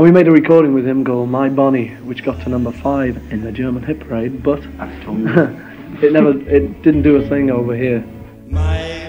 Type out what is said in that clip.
And we made a recording with him called My Bonnie, which got to number five in the German hit parade, but it never, it didn't do a thing over here. My